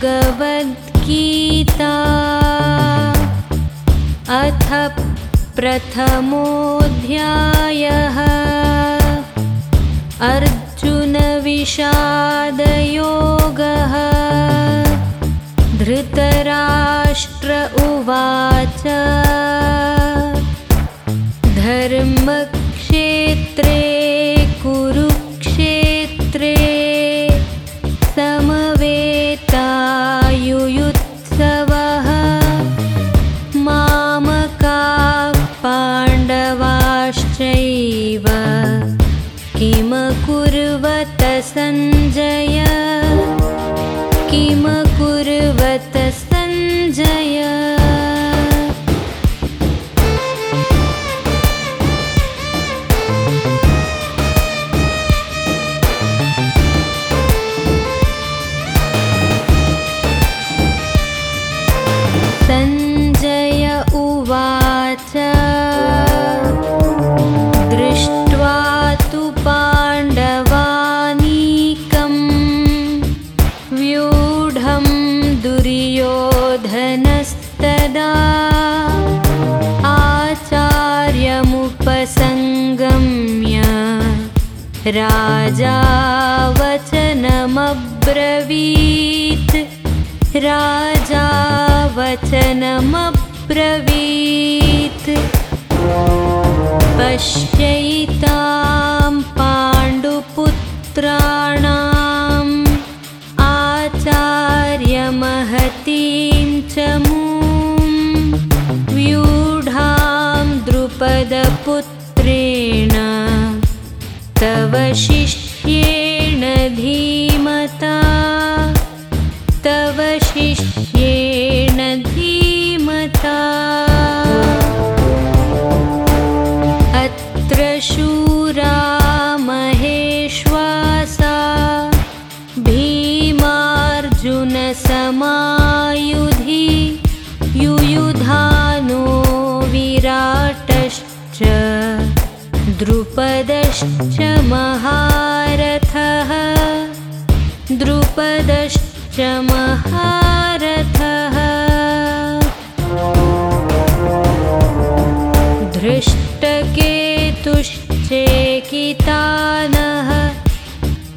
श्रीमद्भगवद्गीता अथ प्रथमोऽध्यायः। अर्जुनविषादयोगः धृतराष्ट्र उवाच सञ्जय किमकुर्वत वचनमब्रवीत् राजा वचनमब्रवीत्। पश्यैतां पाण्डुपुत्राणाम्। आचार्यमहतीं च मूं। व्यूढां द्रुपदपुत्रेण। तव शिष्येण धीमता द्रुपदश्च महारथः। द्रुपदश्च महारथः। धृष्टकेतुश्चेकितानः।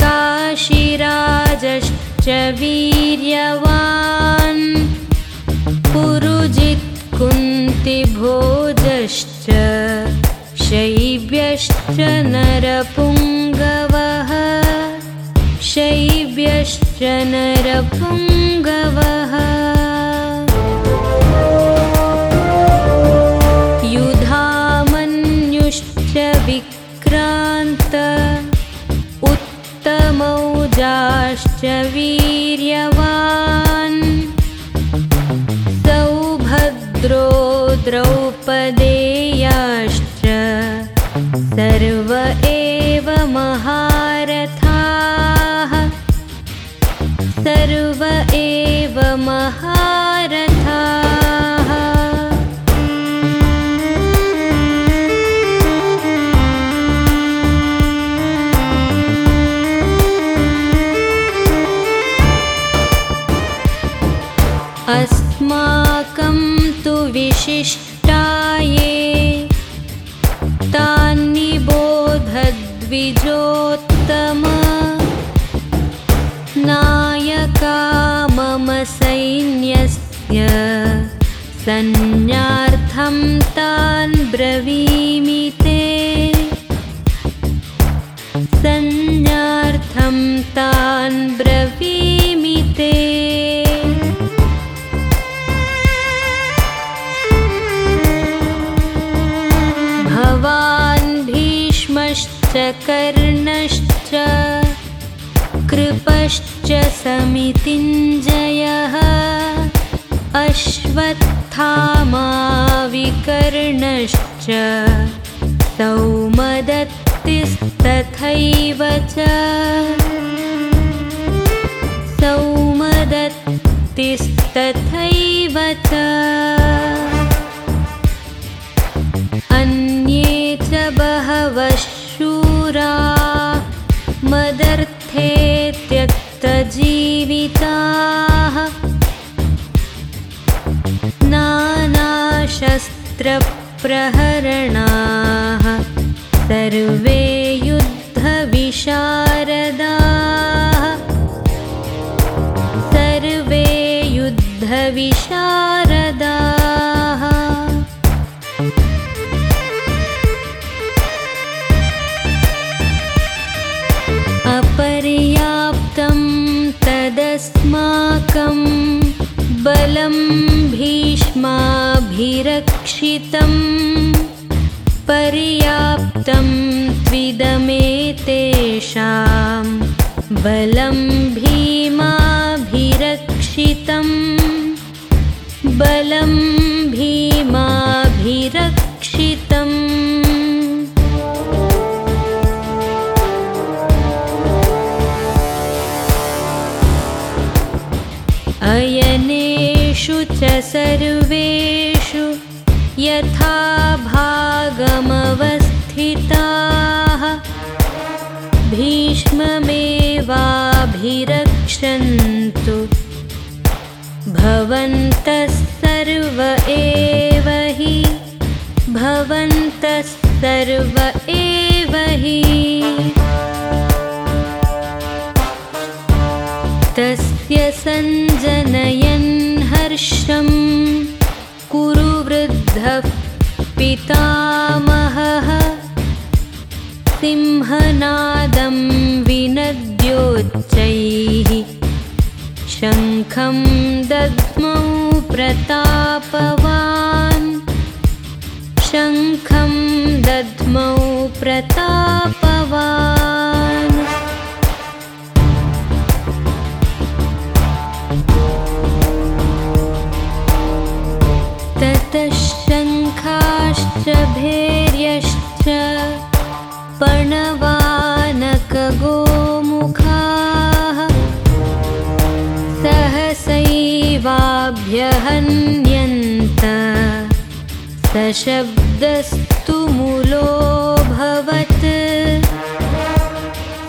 काशिराजश्च वीर्यवान् नरपुङ्गवः। शैव्यश्च नरपुङ्गवः। युधामन्युश्च विक्रान्त। उत्तमौजाश्च वीर्यवान्। सौभद्रो द्रौपदेयाश्च सर्व एव महारथाः सन्न्यार्थं तान् ब्रवीमि ते। सन्न्यार्थं तान् ब्रवीमि ते। भवान् भीष्मश्च कर्णश्च कृपश्च समितिञ्जयः अश्वत्थामाविकर्णश्च सौमदत्तिस्तथैव च सौमदत्तिस्तथैव च सर्वे युद्धविशारदाः। सर्वे युद्धविशारदाः। अपर्याप्तं तदस्माकं बलं पर्याप्तं त्विदमेतेषां बलं भीमाभिरक्षितम् बलं भीमाभिरक्षितम् अयनेषु च सर्वेषु भीष्ममेवाभिरक्षन्तु भवन्तः सर्व एव हि। भवन्तः सर्व एव हि। तस्य सञ्जनयन् हर्षं कुरु वृद्धः पितामहः। सिंहनादं विनद्योच्चैः शङ्खं दद्मौ प्रतापवान्। शङ्खं दद्मौ प्रतापवान् सशब्दस्तु मुलोऽभवत्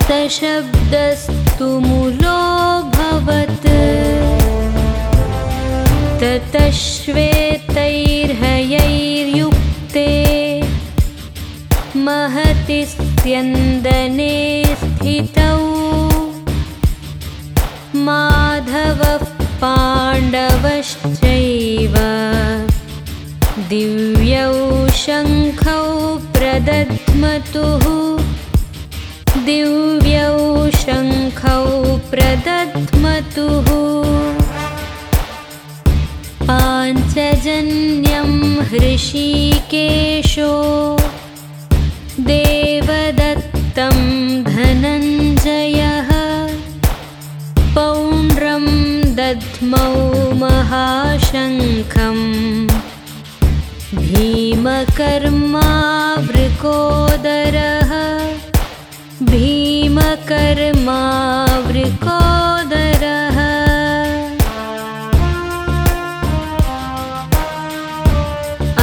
सशब्दस्तु मुलोऽभवत् ततः श्वेतैर्हयैर्युक्ते महति स्यन्दने स्थितौ। माधवः पाण्डवश्चैव दिव्यौ शङ्खौ प्रदध्मतुः। दिव्यौ शङ्खौ प्रदध्मतुः। पाञ्चजन्यं हृषीकेशो। देवदत्तं धनञ्जयः। पौण्ड्रं दध्मौ महाशङ्खम् भीमकर्मावृकोदरः। भीमकर्मावृकोदरः।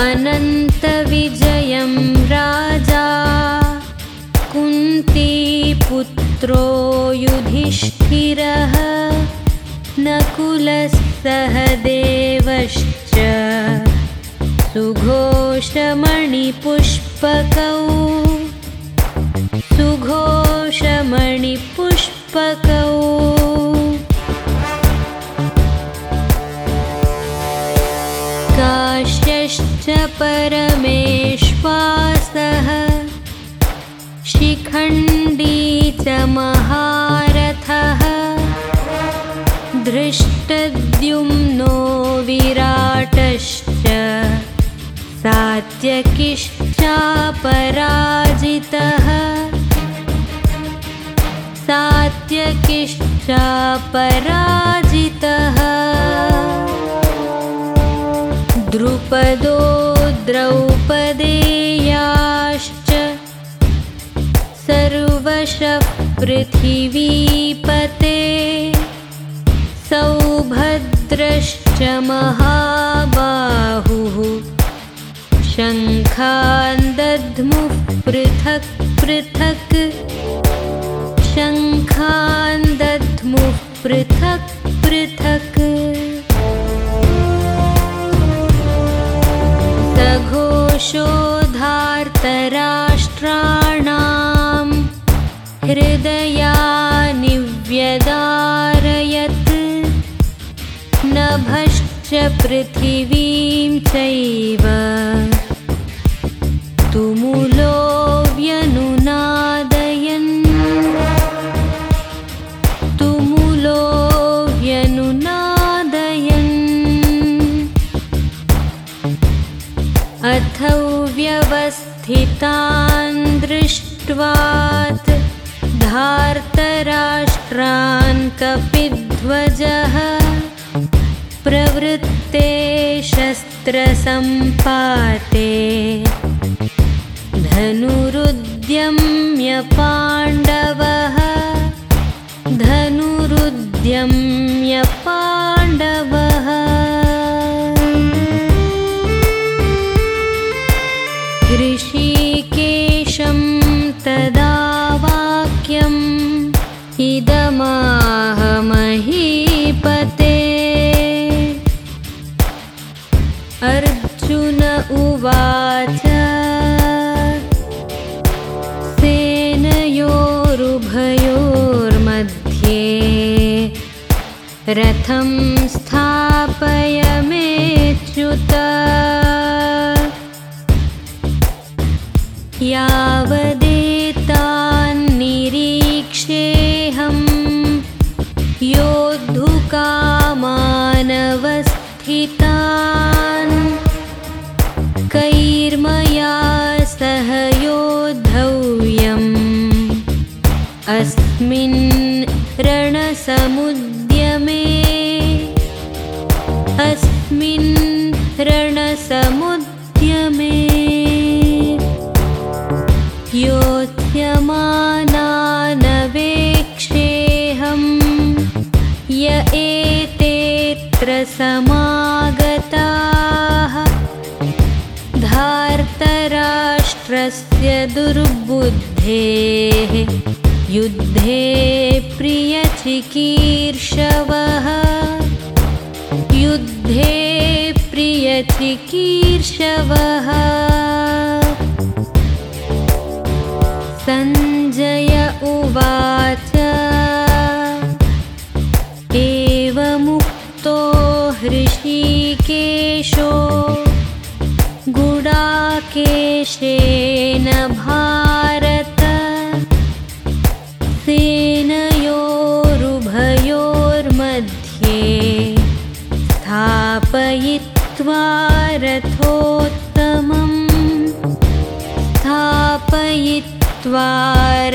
अनन्तविजयं राजा कुन्तीपुत्रो युधिष्ठिरः नकुलः सहदेवश्च सुघोषमणिपुष्पकौ। सुघोषमणिपुष्पकौ। काश्यश्च परमेश्वासः शिखण्डी च महारथः। धृष्टद्युम्नो विराटश्च सात्यकिश्चापराजितः सात्यकिश्चापराजितः द्रुपदो द्रौपदेयाश्च सर्वशः पृथिवीपते। सौभद्रश्च महाबाहुः शङ्खान् शङ्खान्दध् पृथक् पृथक्। शङ्खान् शङ्खान्दध् पृथक् पृथक्। सघोषोधार्तराष्ट्राणां हृदयानि व्यदारयत् नभश्च पृथिवीं चैव धार्तराष्ट्रान् कपिध्वजः प्रवृत्ते शस्त्रसम्पाते धनुरुद्यम्य पाण्डवः धनुरुद्यम्य रथं स्थापय मेच्युत यावदेतान्निरीक्षेऽहं योद्धुकामानवस्थितान्। कैर्मया सह योद्धव्यम्। अस्मिन् रणसमुद्यमे प्रियचिकीर्षवः युद्धे प्रियचिकीर्षवः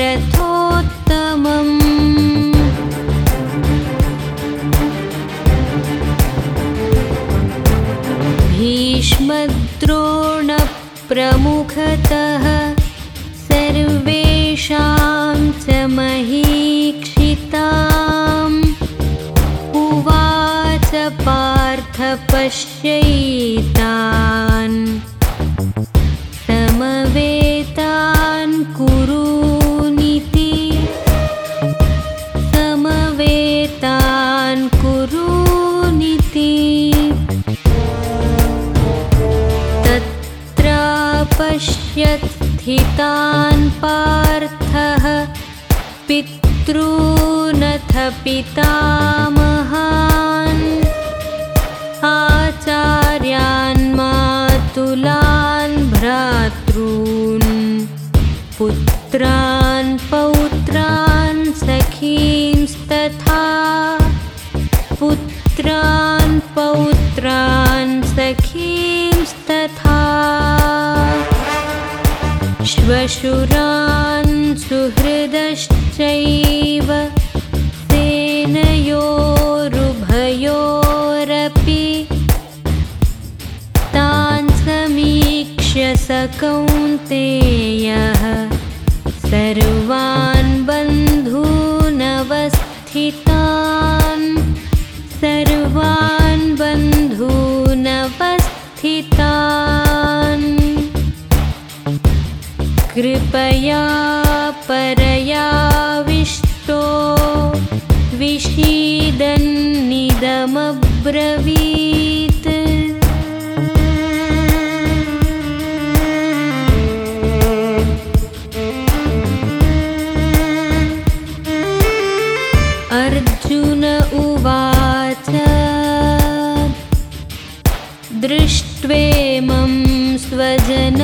रथोत्तमम् भीष्मद्रोणप्रमुखतः सर्वेषां च महीक्षिताम्। उवाच पार्थ पश्यैतान् स्थितान् पार्थः पितॄनथ पितामहान् आचार्यान् मातुलान् भ्रातॄन् पुत्रान् पौत्रान् सखींस्तथा पुत्रान् पौत्रान् श्वशुरान् सुहृदश्चैव सेनयोरुभयोरपि तान् समीक्ष्य स कौन्तेयः सर्वान् विषीदन्निदमब्रवीत् अर्जुन उवाच दृष्ट्वेमं स्वजनं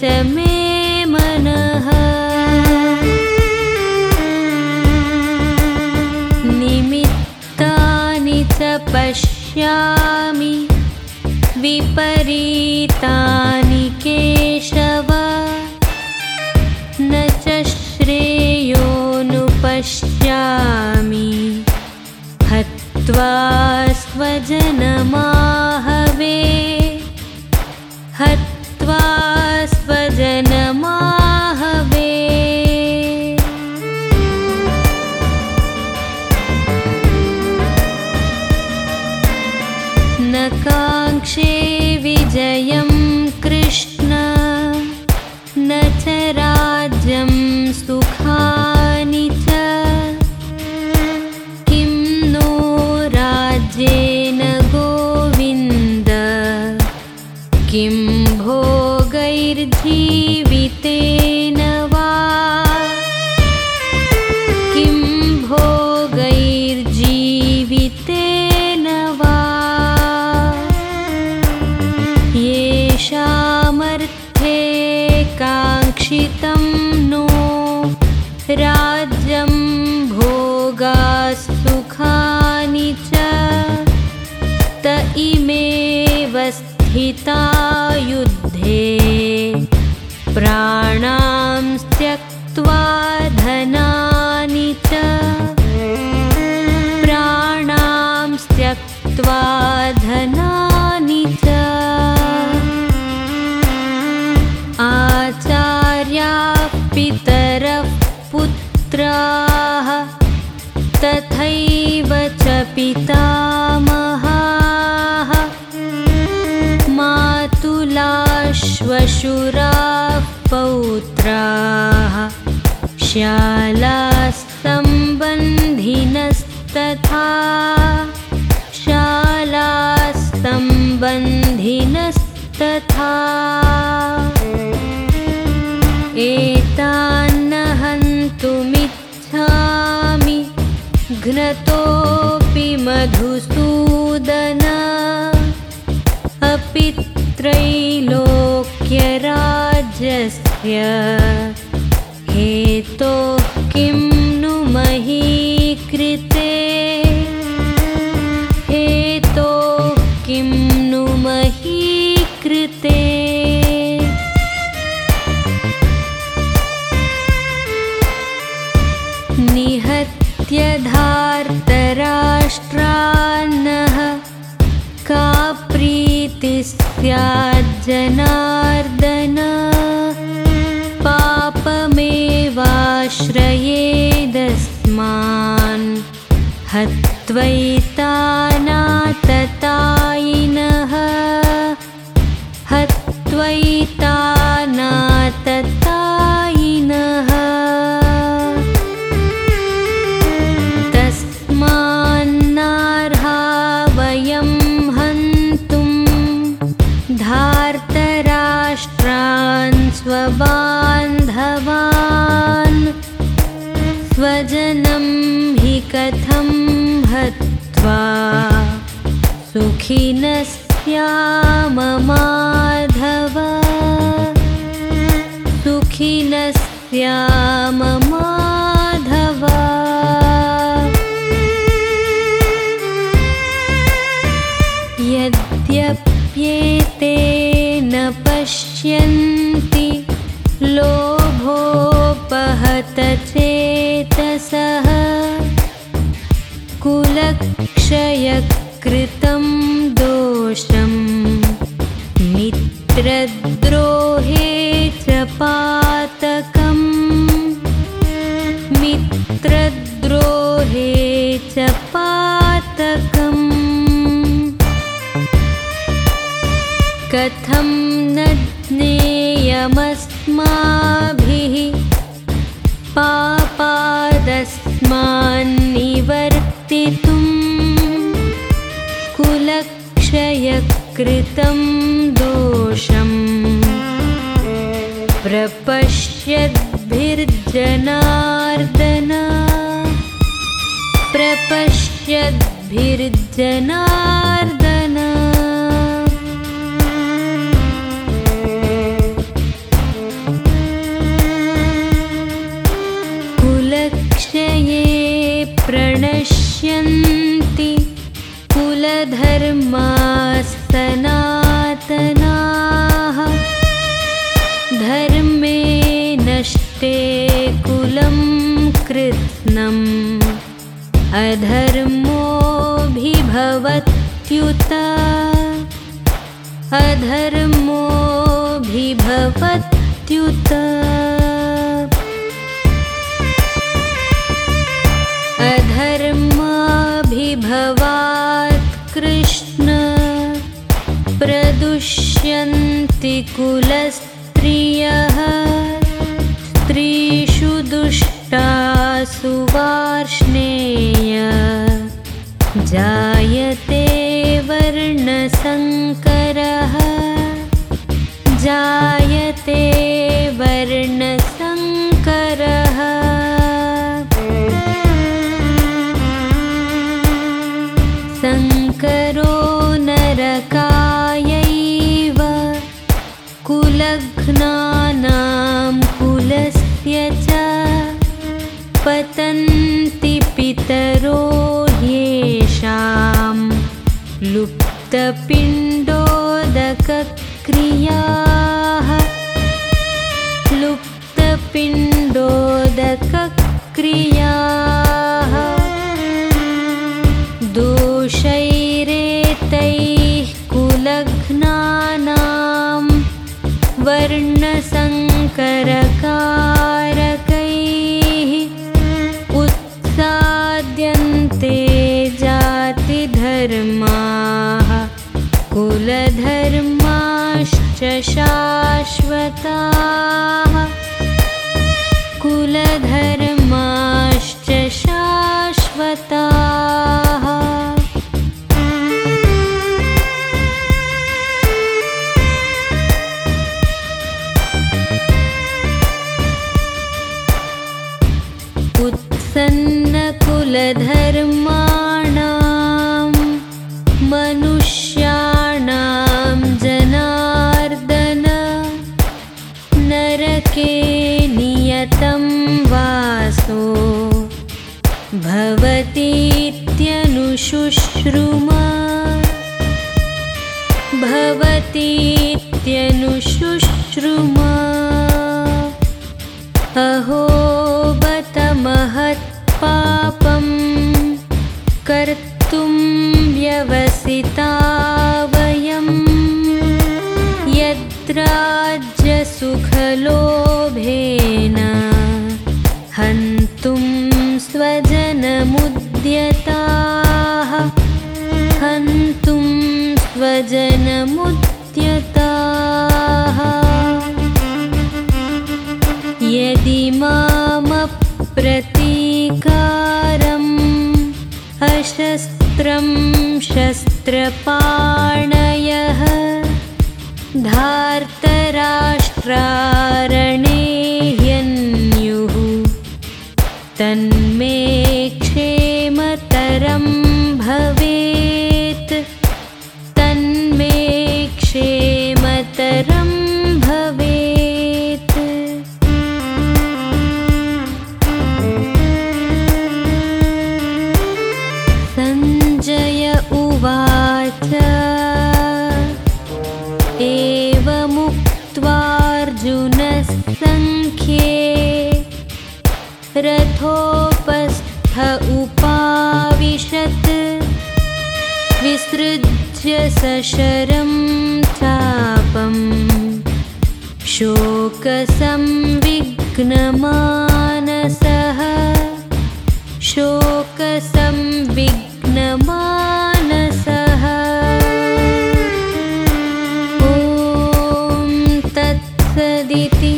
च मे मनः। निमित्तानि च पश्यामि विपरीतानि केशव। न च श्रेयोनुपश्यामि हत्वा स्वजनमाहवे पितामहाः मातुलाश्वशुराः पौत्राः शालास्तम्बन्धिनस्तथा शालास्तम्बन्धिनस्तथा एतान्न हन्तुमिच्छामि घ्नतोऽपि हेतोः किं नु मही कृते? हेतोः किं नु मही कृते? निहत्य धार्तराष्ट्रान्नः का प्रीतिः हत्वैतानाततायिनः। हत्वैतानाततायिनः। तस्मान्नार्हा वयं हन्तुं। धार्तराष्ट्रान् स्वबान्धवान्। स्वजनं हि कथं हत्वा सुखिनस्याम माधव। सुखिनस्याम कथं न ज्ञेयमस्माभिः पापादस्मान्निवर्तितुं कुलक्षयकृतं दोषम् प्रपश्यद्भिर्जनार्दना प्रपश्यद्भिर्जना मे नष्टे कुलं कृष्णम् अधर्मोता अधर्मोभिभवत् अधर्माभिभवात् कृष्ण। प्रदुष्यन्ति कुल। सुवार्ष्णेय। जायते वर्णसङ्करः जायते वर्णसङ्करः वर्णशङ्करः 的冰た。सशरं चापम् शोकसंविघ्नमानसः शोकसंविघ्नमानसः। ॐ तत्सदिति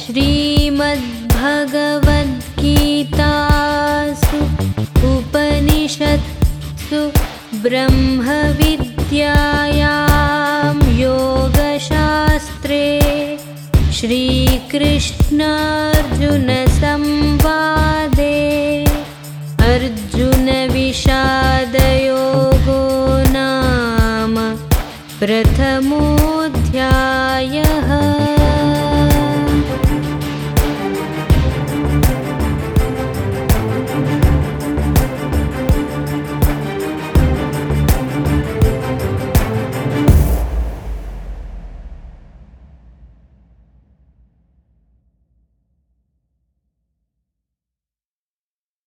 श्रीमद्भगवद्गीतासु उपनिषत्सु ब्रह्मविद्यायां